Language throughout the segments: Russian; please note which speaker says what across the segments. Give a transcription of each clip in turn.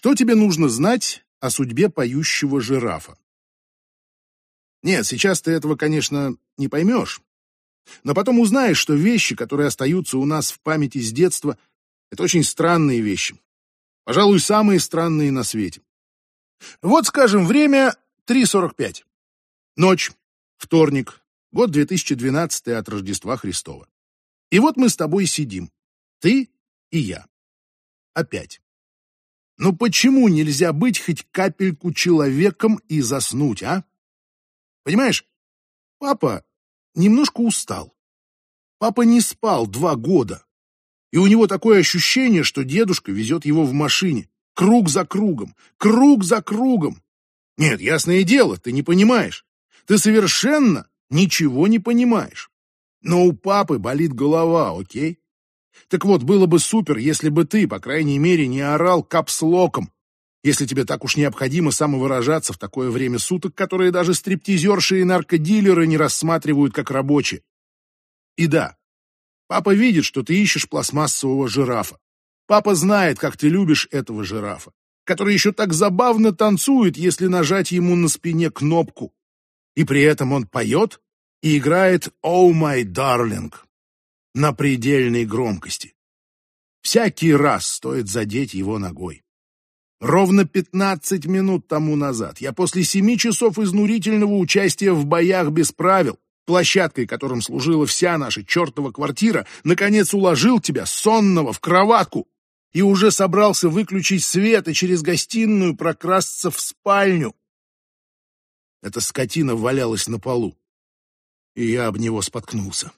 Speaker 1: Что тебе нужно знать о судьбе поющего жирафа? Нет, сейчас ты этого, конечно, не поймешь. Но потом узнаешь, что вещи, которые остаются у нас в памяти с детства, это очень странные вещи. Пожалуй, самые странные на свете. Вот, скажем, время 3.45. Ночь, вторник, год 2012 от Рождества Христова. И вот мы с тобой сидим. Ты и я. Опять. Ну почему нельзя быть хоть капельку человеком и заснуть, а? Понимаешь, папа немножко устал. Папа не спал два года. И у него такое ощущение, что дедушка везет его в машине. Круг за кругом, круг за кругом. Нет, ясное дело, ты не понимаешь. Ты совершенно ничего не понимаешь. Но у папы болит голова, окей? Так вот, было бы супер, если бы ты, по крайней мере, не орал капслоком, если тебе так уж необходимо самовыражаться в такое время суток, которое даже стриптизерши и наркодилеры не рассматривают как рабочие. И да, папа видит, что ты ищешь пластмассового жирафа. Папа знает, как ты любишь этого жирафа, который еще так забавно танцует, если нажать ему на спине кнопку. И при этом он поет и играет «Oh, my darling» на предельной громкости. Всякий раз стоит задеть его ногой. Ровно 15 минут тому назад я после семи часов изнурительного участия в боях без правил, площадкой которым служила вся наша чертова квартира, наконец уложил тебя, сонного, в кроватку и уже собрался выключить свет и через гостиную прокрасться в спальню. Эта скотина валялась на полу, и я об него споткнулся.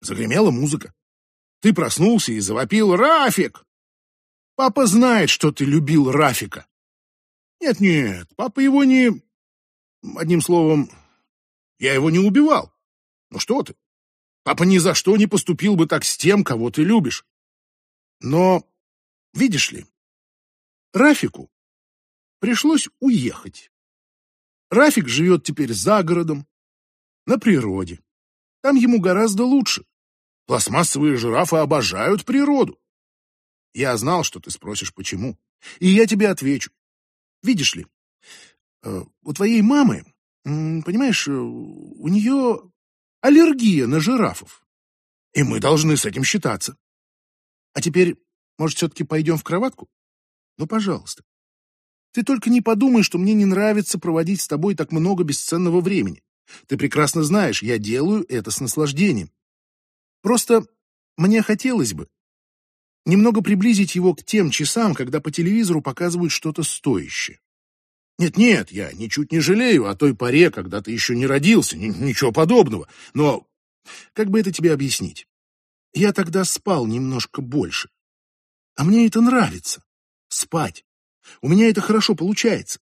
Speaker 1: Загремела музыка. Ты проснулся и завопил «Рафик!» Папа знает, что ты любил Рафика. Нет-нет, папа его не... Одним словом, я его не убивал. Ну что ты? Папа ни за что не поступил бы так с тем, кого ты любишь. Но, видишь ли, Рафику пришлось уехать. Рафик живет теперь за городом, на природе. Там ему гораздо лучше. Пластмассовые жирафы обожают природу. Я знал, что ты спросишь, почему. И я тебе отвечу. Видишь ли, э, у твоей мамы, понимаешь, э, у нее аллергия на жирафов. И мы должны с этим считаться. А теперь, может, все-таки пойдем в кроватку? Ну, пожалуйста. Ты только не подумай, что мне не нравится проводить с тобой так много бесценного времени. Ты прекрасно знаешь, я делаю это с наслаждением. Просто мне хотелось бы, немного приблизить его к тем часам, когда по телевизору показывают что-то стоящее. Нет-нет, я ничуть не жалею о той поре, когда ты еще не родился, ничего подобного. Но как бы это тебе объяснить? Я тогда спал немножко больше. А мне это нравится. Спать. У меня это хорошо получается.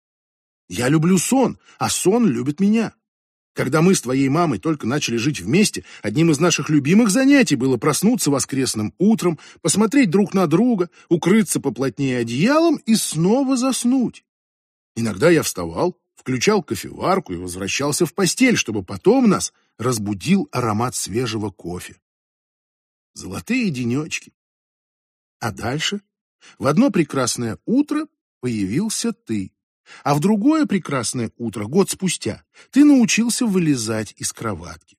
Speaker 1: Я люблю сон, а сон любит меня. Когда мы с твоей мамой только начали жить вместе, одним из наших любимых занятий было проснуться воскресным утром, посмотреть друг на друга, укрыться поплотнее одеялом и снова заснуть. Иногда я вставал, включал кофеварку и возвращался в постель, чтобы потом нас разбудил аромат свежего кофе. Золотые денечки. А дальше в одно прекрасное утро появился ты. А в другое прекрасное утро, год спустя, ты научился вылезать из кроватки.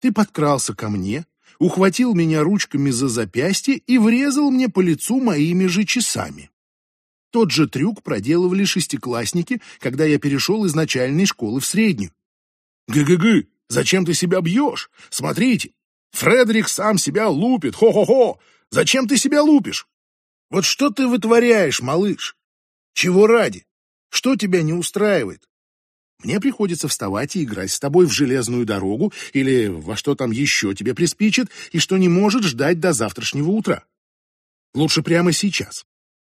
Speaker 1: Ты подкрался ко мне, ухватил меня ручками за запястье и врезал мне по лицу моими же часами. Тот же трюк проделывали шестиклассники, когда я перешел из начальной школы в среднюю. «Гы-гы-гы, зачем ты себя бьешь? Смотрите, Фредерик сам себя лупит, хо-хо-хо! Зачем ты себя лупишь? Вот что ты вытворяешь, малыш? Чего ради? Что тебя не устраивает? Мне приходится вставать и играть с тобой в железную дорогу или во что там еще тебе приспичит и что не может ждать до завтрашнего утра. Лучше прямо сейчас,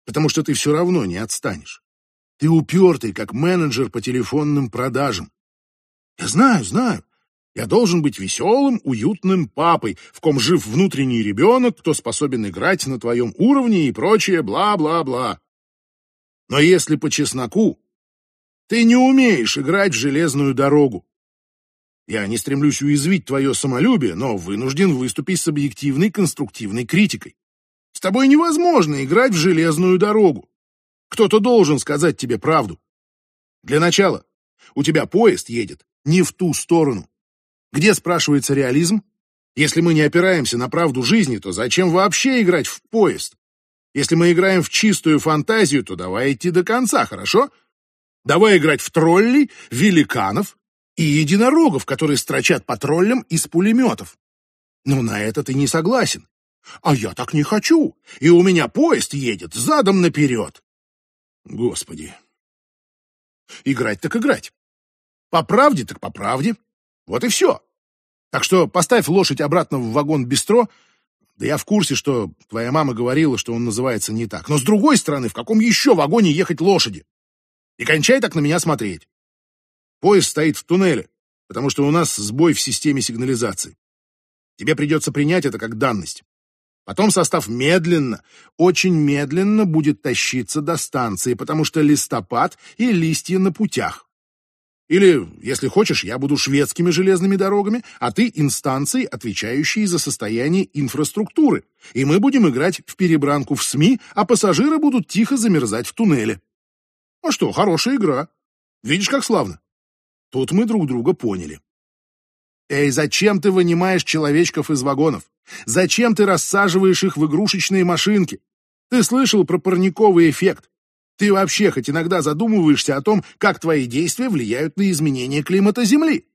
Speaker 1: потому что ты все равно не отстанешь. Ты упертый, как менеджер по телефонным продажам. Я знаю, знаю. Я должен быть веселым, уютным папой, в ком жив внутренний ребенок, кто способен играть на твоем уровне и прочее бла-бла-бла. Но если по чесноку, ты не умеешь играть в железную дорогу. Я не стремлюсь уязвить твое самолюбие, но вынужден выступить с объективной конструктивной критикой. С тобой невозможно играть в железную дорогу. Кто-то должен сказать тебе правду. Для начала, у тебя поезд едет не в ту сторону. Где, спрашивается, реализм? Если мы не опираемся на правду жизни, то зачем вообще играть в поезд? Если мы играем в чистую фантазию, то давай идти до конца, хорошо? Давай играть в троллей, великанов и единорогов, которые строчат по троллям из пулеметов. Но на это ты не согласен. А я так не хочу, и у меня поезд едет задом наперед. Господи. Играть так играть. По правде так по правде. Вот и все. Так что поставь лошадь обратно в вагон бистро. Да я в курсе, что твоя мама говорила, что он называется не так. Но с другой стороны, в каком еще вагоне ехать лошади? И кончай так на меня смотреть. Поезд стоит в туннеле, потому что у нас сбой в системе сигнализации. Тебе придется принять это как данность. Потом состав медленно, очень медленно будет тащиться до станции, потому что листопад и листья на путях. Или, если хочешь, я буду шведскими железными дорогами, а ты инстанцией, отвечающей за состояние инфраструктуры. И мы будем играть в перебранку в СМИ, а пассажиры будут тихо замерзать в туннеле. А что, хорошая игра. Видишь, как славно? Тут мы друг друга поняли. Эй, зачем ты вынимаешь человечков из вагонов? Зачем ты рассаживаешь их в игрушечные машинки? Ты слышал про парниковый эффект? Ты вообще хоть иногда задумываешься о том, как твои действия влияют на изменение климата Земли?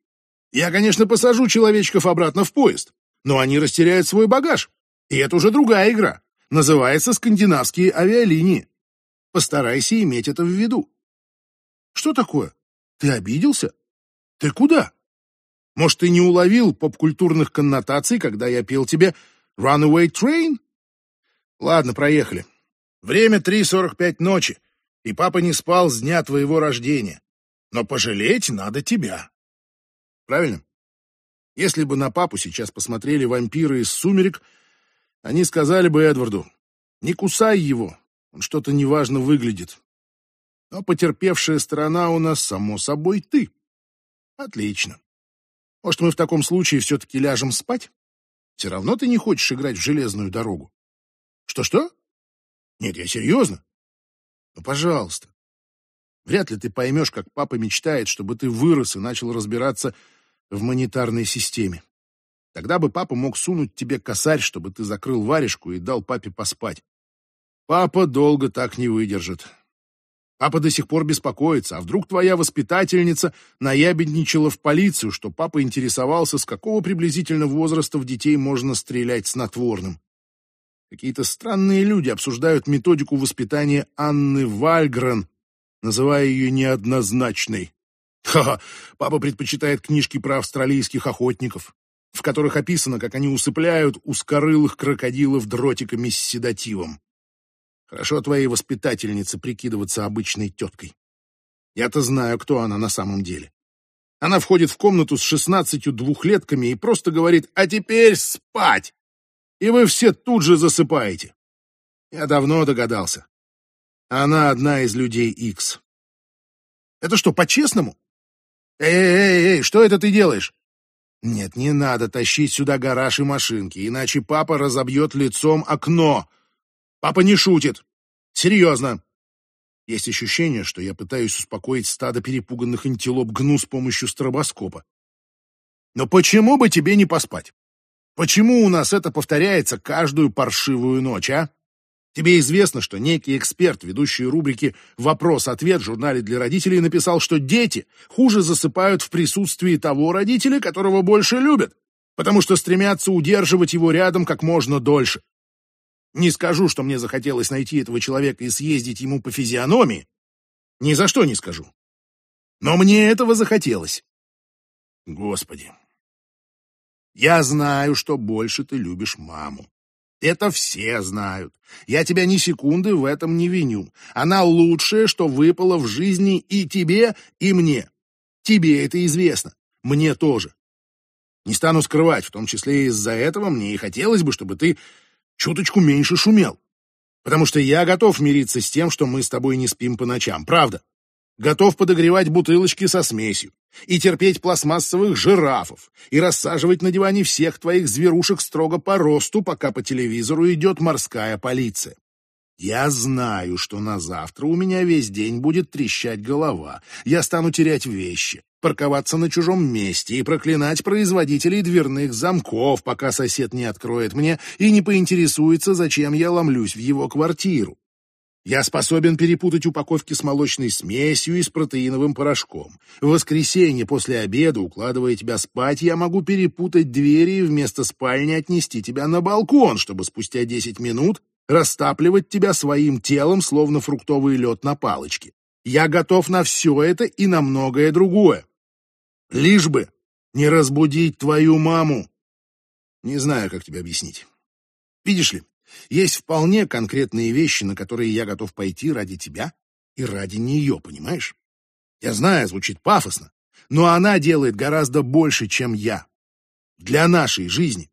Speaker 1: Я, конечно, посажу человечков обратно в поезд, но они растеряют свой багаж. И это уже другая игра. Называется «Скандинавские авиалинии». Постарайся иметь это в виду. Что такое? Ты обиделся? Ты куда? Может, ты не уловил поп-культурных коннотаций, когда я пел тебе «Runaway Train»? Ладно, проехали. Время 3.45 ночи, и папа не спал с дня твоего рождения. Но пожалеть надо тебя. Правильно? Если бы на папу сейчас посмотрели вампиры из «Сумерек», они сказали бы Эдварду, не кусай его, он что-то неважно выглядит. Но потерпевшая сторона у нас, само собой, ты. Отлично. Может, мы в таком случае все-таки ляжем спать? Все равно ты не хочешь играть в железную дорогу. Что-что? Нет, я серьезно. Ну, пожалуйста. Вряд ли ты поймешь, как папа мечтает, чтобы ты вырос и начал разбираться в монетарной системе. Тогда бы папа мог сунуть тебе косарь, чтобы ты закрыл варежку и дал папе поспать. Папа долго так не выдержит. Папа до сих пор беспокоится, а вдруг твоя воспитательница наябедничала в полицию, что папа интересовался, с какого приблизительно возраста в детей можно стрелять снотворным. Какие-то странные люди обсуждают методику воспитания Анны Вальгрен, называя ее неоднозначной. Ха-ха, папа предпочитает книжки про австралийских охотников, в которых описано, как они усыпляют узкорылых крокодилов дротиками с седативом. Хорошо твоей воспитательнице прикидываться обычной теткой. Я-то знаю, кто она на самом деле. Она входит в комнату с шестнадцатью двухлетками и просто говорит «А теперь спать!» И вы все тут же засыпаете. Я давно догадался. Она одна из людей Икс. Это что, по-честному? Эй-эй-эй, что это ты делаешь? Нет, не надо тащить сюда гараж и машинки, иначе папа разобьет лицом окно. Папа не шутит. Серьезно. Есть ощущение, что я пытаюсь успокоить стадо перепуганных антилоп гну с помощью стробоскопа. Но почему бы тебе не поспать? Почему у нас это повторяется каждую паршивую ночь, а? Тебе известно, что некий эксперт, ведущий рубрики «Вопрос-ответ» в журнале для родителей, написал, что дети хуже засыпают в присутствии того родителя, которого больше любят, потому что стремятся удерживать его рядом как можно дольше. Не скажу, что мне захотелось найти этого человека и съездить ему по физиономии. Ни за что не скажу. Но мне этого захотелось. Господи. Я знаю, что больше ты любишь маму. Это все знают. Я тебя ни секунды в этом не виню. Она лучшее, что выпало в жизни и тебе, и мне. Тебе это известно. Мне тоже. Не стану скрывать, в том числе из-за этого мне и хотелось бы, чтобы ты чуточку меньше шумел. Потому что я готов мириться с тем, что мы с тобой не спим по ночам, правда. Готов подогревать бутылочки со смесью и терпеть пластмассовых жирафов и рассаживать на диване всех твоих зверушек строго по росту, пока по телевизору идет морская полиция. Я знаю, что на завтра у меня весь день будет трещать голова. Я стану терять вещи, парковаться на чужом месте и проклинать производителей дверных замков, пока сосед не откроет мне и не поинтересуется, зачем я ломлюсь в его квартиру. Я способен перепутать упаковки с молочной смесью и с протеиновым порошком. В воскресенье после обеда, укладывая тебя спать, я могу перепутать двери и вместо спальни отнести тебя на балкон, чтобы спустя 10 минут растапливать тебя своим телом, словно фруктовый лед на палочке. Я готов на все это и на многое другое. Лишь бы не разбудить твою маму. Не знаю, как тебе объяснить. Видишь ли, есть вполне конкретные вещи, на которые я готов пойти ради тебя и ради нее, понимаешь? Я знаю, звучит пафосно, но она делает гораздо больше, чем я. Для нашей жизни,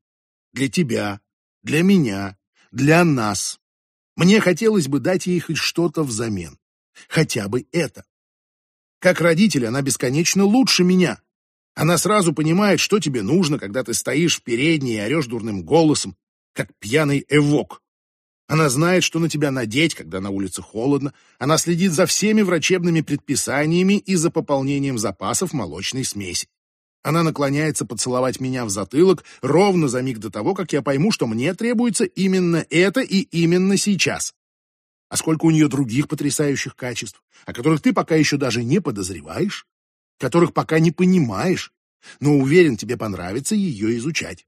Speaker 1: для тебя, для меня, для нас. Мне хотелось бы дать ей хоть что-то взамен. Хотя бы это. Как родитель она бесконечно лучше меня. Она сразу понимает, что тебе нужно, когда ты стоишь в передней и орешь дурным голосом, как пьяный эвок. Она знает, что на тебя надеть, когда на улице холодно. Она следит за всеми врачебными предписаниями и за пополнением запасов молочной смеси. Она наклоняется поцеловать меня в затылок ровно за миг до того, как я пойму, что мне требуется именно это и именно сейчас. А сколько у нее других потрясающих качеств, о которых ты пока еще даже не подозреваешь, которых пока не понимаешь, но уверен, тебе понравится ее изучать.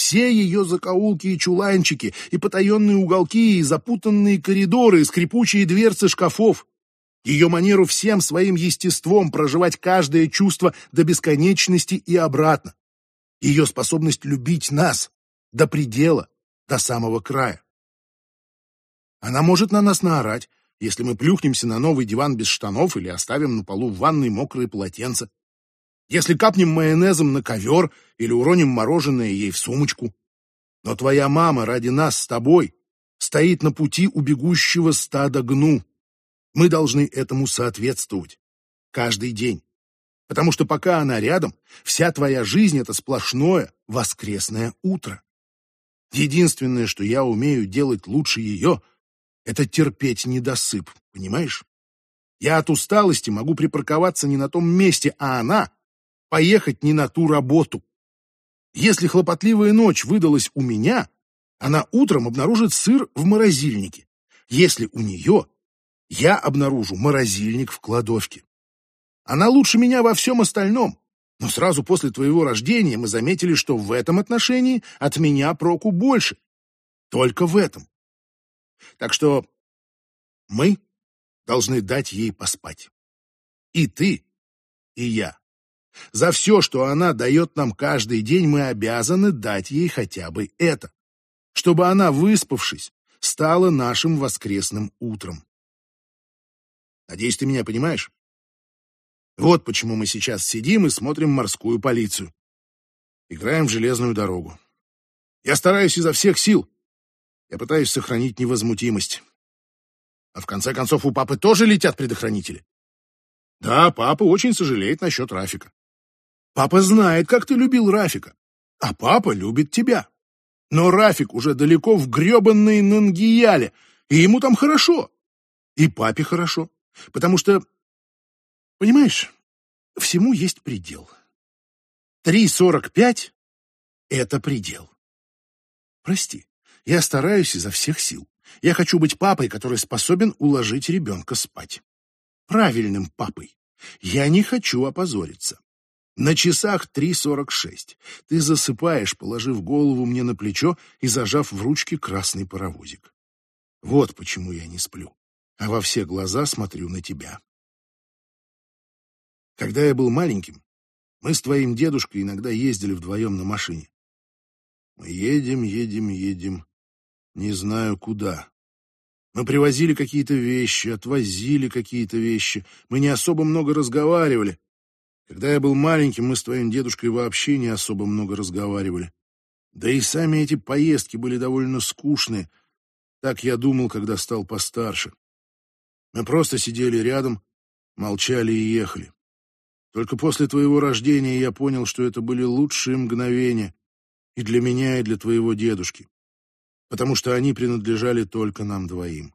Speaker 1: Все ее закоулки и чуланчики, и потаенные уголки, и запутанные коридоры, и скрипучие дверцы шкафов. Ее манеру всем своим естеством проживать каждое чувство до бесконечности и обратно. Ее способность любить нас до предела, до самого края. Она может на нас наорать, если мы плюхнемся на новый диван без штанов или оставим на полу в ванной мокрые полотенца если капнем майонезом на ковер или уроним мороженое ей в сумочку. Но твоя мама ради нас с тобой стоит на пути у бегущего стада гну. Мы должны этому соответствовать. Каждый день. Потому что пока она рядом, вся твоя жизнь — это сплошное воскресное утро. Единственное, что я умею делать лучше ее, это терпеть недосып, понимаешь? Я от усталости могу припарковаться не на том месте, а она поехать не на ту работу. Если хлопотливая ночь выдалась у меня, она утром обнаружит сыр в морозильнике. Если у нее, я обнаружу морозильник в кладовке. Она лучше меня во всем остальном, но сразу после твоего рождения мы заметили, что в этом отношении от меня проку больше. Только в этом. Так что мы должны дать ей поспать. И ты, и я. За все, что она дает нам каждый день, мы обязаны дать ей хотя бы это, чтобы она, выспавшись, стала нашим воскресным утром. Надеюсь, ты меня понимаешь? Вот почему мы сейчас сидим и смотрим морскую полицию. Играем в железную дорогу. Я стараюсь изо всех сил. Я пытаюсь сохранить невозмутимость. А в конце концов у папы тоже летят предохранители. Да, папа очень сожалеет насчет Рафика. Папа знает, как ты любил Рафика, а папа любит тебя. Но Рафик уже далеко в гребанной Нангияле, и ему там хорошо. И папе хорошо, потому что, понимаешь, всему есть предел. 3.45 — это предел. Прости, я стараюсь изо всех сил. Я хочу быть папой, который способен уложить ребенка спать. Правильным папой. Я не хочу опозориться. На часах 3.46. Ты засыпаешь, положив голову мне на плечо и зажав в ручке красный паровозик. Вот почему я не сплю, а во все глаза смотрю на тебя. Когда я был маленьким, мы с твоим дедушкой иногда ездили вдвоем на машине. Мы едем, едем, едем, не знаю куда. Мы привозили какие-то вещи, отвозили какие-то вещи. Мы не особо много разговаривали, когда я был маленьким, мы с твоим дедушкой вообще не особо много разговаривали. Да и сами эти поездки были довольно скучные. Так я думал, когда стал постарше. Мы просто сидели рядом, молчали и ехали. Только после твоего рождения я понял, что это были лучшие мгновения и для меня, и для твоего дедушки. потому что они принадлежали только нам двоим.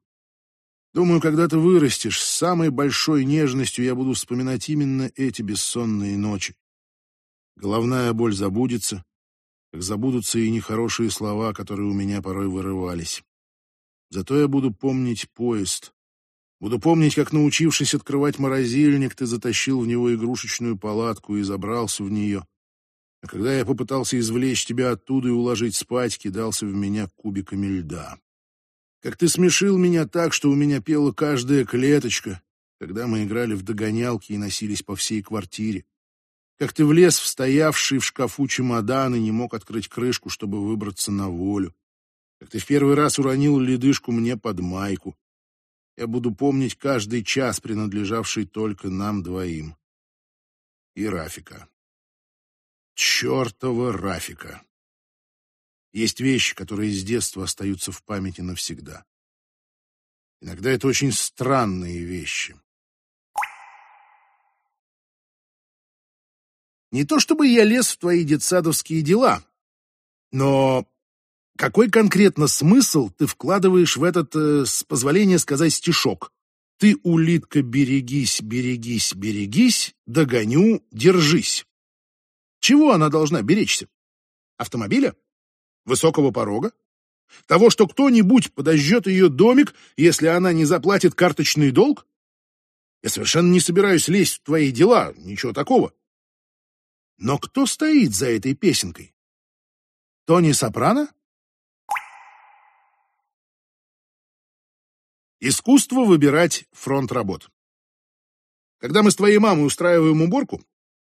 Speaker 1: Думаю, когда ты вырастешь, с самой большой нежностью я буду вспоминать именно эти бессонные ночи. Головная боль забудется, как забудутся и нехорошие слова, которые у меня порой вырывались. Зато я буду помнить поезд. Буду помнить, как, научившись открывать морозильник, ты затащил в него игрушечную палатку и забрался в нее. А когда я попытался извлечь тебя оттуда и уложить спать, кидался в меня кубиками льда. Как ты смешил меня так, что у меня пела каждая клеточка, когда мы играли в догонялки и носились по всей квартире. Как ты влез в стоявший в шкафу чемодан и не мог открыть крышку, чтобы выбраться на волю. Как ты в первый раз уронил ледышку мне под майку. Я буду помнить каждый час, принадлежавший только нам двоим. И Рафика. Чёртова Рафика. Есть вещи, которые с детства остаются в памяти навсегда. Иногда это очень странные вещи. Не то чтобы я лез в твои детсадовские дела, но какой конкретно смысл ты вкладываешь в этот, э, с позволения сказать, стишок? Ты, улитка, берегись, берегись, берегись, догоню, держись. Чего она должна беречься? Автомобиля? Высокого порога? Того, что кто-нибудь подожжет ее домик, если она не заплатит карточный долг? Я совершенно не собираюсь лезть в твои дела, ничего такого. Но кто стоит за этой песенкой? Тони Сопрано? Искусство выбирать фронт работ. Когда мы с твоей мамой устраиваем уборку,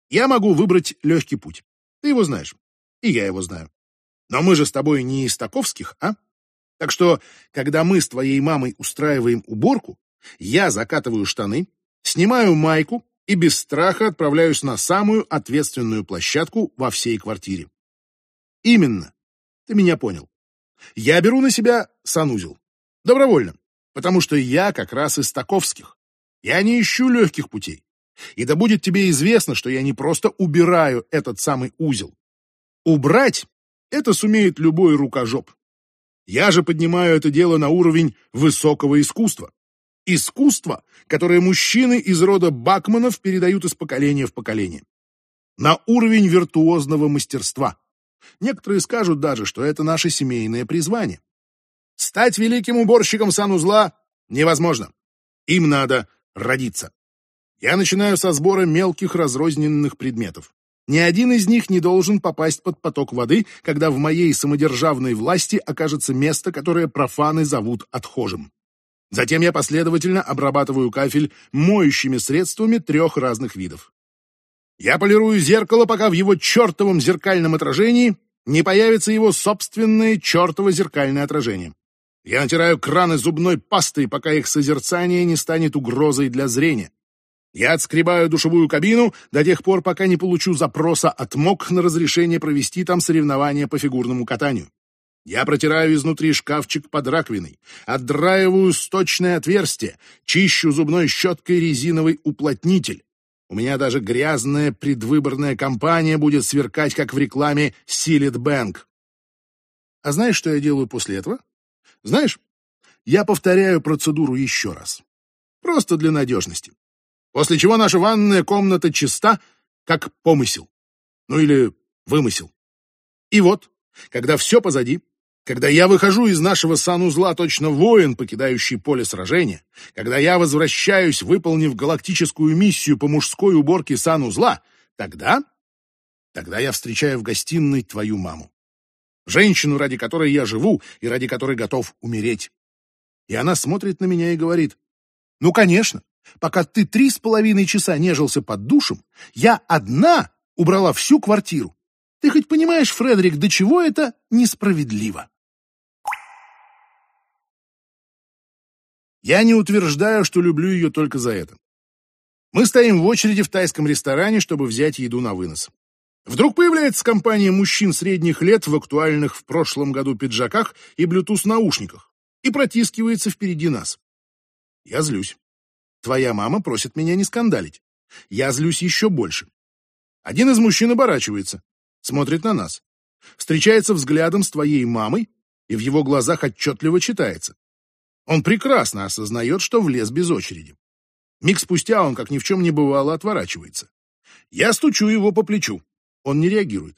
Speaker 1: я могу выбрать легкий путь. Ты его знаешь. И я его знаю. Но мы же с тобой не из таковских, а? Так что, когда мы с твоей мамой устраиваем уборку, я закатываю штаны, снимаю майку и без страха отправляюсь на самую ответственную площадку во всей квартире. Именно. Ты меня понял. Я беру на себя санузел. Добровольно. Потому что я как раз из таковских. Я не ищу легких путей. И да будет тебе известно, что я не просто убираю этот самый узел. Убрать — это сумеет любой рукожоп. Я же поднимаю это дело на уровень высокого искусства. Искусство, которое мужчины из рода Бакманов передают из поколения в поколение. На уровень виртуозного мастерства. Некоторые скажут даже, что это наше семейное призвание. Стать великим уборщиком санузла невозможно. Им надо родиться. Я начинаю со сбора мелких разрозненных предметов. Ни один из них не должен попасть под поток воды, когда в моей самодержавной власти окажется место, которое профаны зовут отхожим. Затем я последовательно обрабатываю кафель моющими средствами трех разных видов. Я полирую зеркало, пока в его чертовом зеркальном отражении не появится его собственное чертово зеркальное отражение. Я натираю краны зубной пастой, пока их созерцание не станет угрозой для зрения. Я отскребаю душевую кабину до тех пор, пока не получу запроса от МОК на разрешение провести там соревнования по фигурному катанию. Я протираю изнутри шкафчик под раковиной, отдраиваю сточное отверстие, чищу зубной щеткой резиновый уплотнитель. У меня даже грязная предвыборная кампания будет сверкать, как в рекламе Силит Bank. А знаешь, что я делаю после этого? Знаешь, я повторяю процедуру еще раз. Просто для надежности после чего наша ванная комната чиста, как помысел. Ну или вымысел. И вот, когда все позади, когда я выхожу из нашего санузла точно воин, покидающий поле сражения, когда я возвращаюсь, выполнив галактическую миссию по мужской уборке санузла, тогда... Тогда я встречаю в гостиной твою маму. Женщину, ради которой я живу и ради которой готов умереть. И она смотрит на меня и говорит, ну, конечно, Пока ты три с половиной часа нежился под душем, я одна убрала всю квартиру. Ты хоть понимаешь, Фредерик, до чего это несправедливо? Я не утверждаю, что люблю ее только за это. Мы стоим в очереди в тайском ресторане, чтобы взять еду на вынос. Вдруг появляется компания мужчин средних лет в актуальных в прошлом году пиджаках и Bluetooth-наушниках и протискивается впереди нас. Я злюсь. Твоя мама просит меня не скандалить. Я злюсь еще больше. Один из мужчин оборачивается, смотрит на нас, встречается взглядом с твоей мамой и в его глазах отчетливо читается. Он прекрасно осознает, что влез без очереди. Миг спустя он, как ни в чем не бывало, отворачивается. Я стучу его по плечу. Он не реагирует.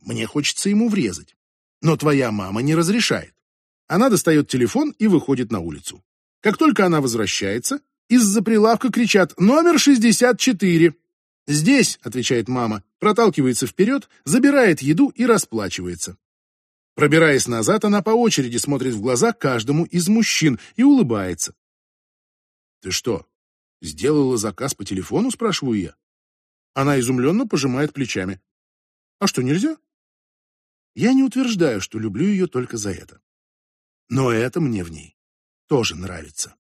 Speaker 1: Мне хочется ему врезать. Но твоя мама не разрешает. Она достает телефон и выходит на улицу. Как только она возвращается, из-за прилавка кричат «Номер 64!» «Здесь», — отвечает мама, проталкивается вперед, забирает еду и расплачивается. Пробираясь назад, она по очереди смотрит в глаза каждому из мужчин и улыбается. «Ты что, сделала заказ по телефону?» — спрашиваю я. Она изумленно пожимает плечами. «А что, нельзя?» Я не утверждаю, что люблю ее только за это. Но это мне в ней тоже нравится.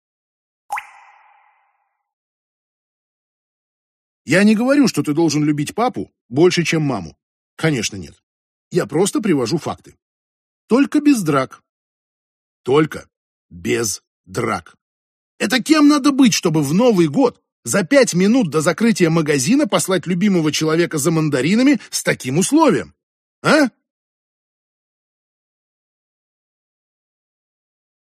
Speaker 1: Я не говорю, что ты должен любить папу больше, чем маму. Конечно, нет. Я просто привожу факты. Только без драк. Только без драк. Это кем надо быть, чтобы в Новый год за пять минут до закрытия магазина послать любимого человека за мандаринами с таким условием? А?